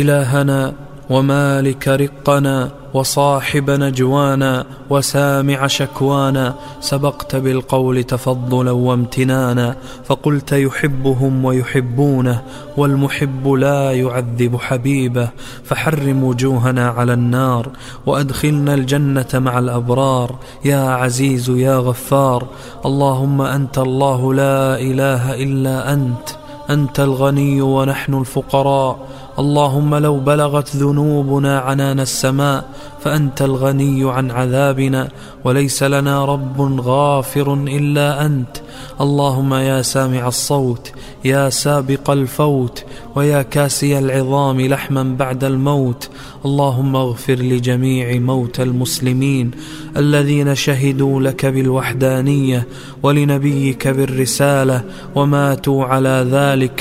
إلهنا ومالك رقنا وصاحب نجوانا وسامع شكوانا سبقت بالقول تفضلا وامتنانا فقلت يحبهم ويحبونه والمحب لا يعذب حبيبه فحرم وجوهنا على النار وأدخلنا الجنة مع الأبرار يا عزيز يا غفار اللهم أنت الله لا إله إلا أنت. أنت الغني ونحن الفقراء. اللهم لو بلغت ذنوبنا عنان السماء فأنت الغني عن عذابنا. وليس لنا رب غافر إلا أنت. اللهم يا سامع الصوت يا سابق الفوت ويا كاسي العظام لحما بعد الموت. اللهم اغفر لجميع موتى المسلمين الذين شهدوا لك بالوحدانية ولنبيك بالرسالة وماتوا على ذلك.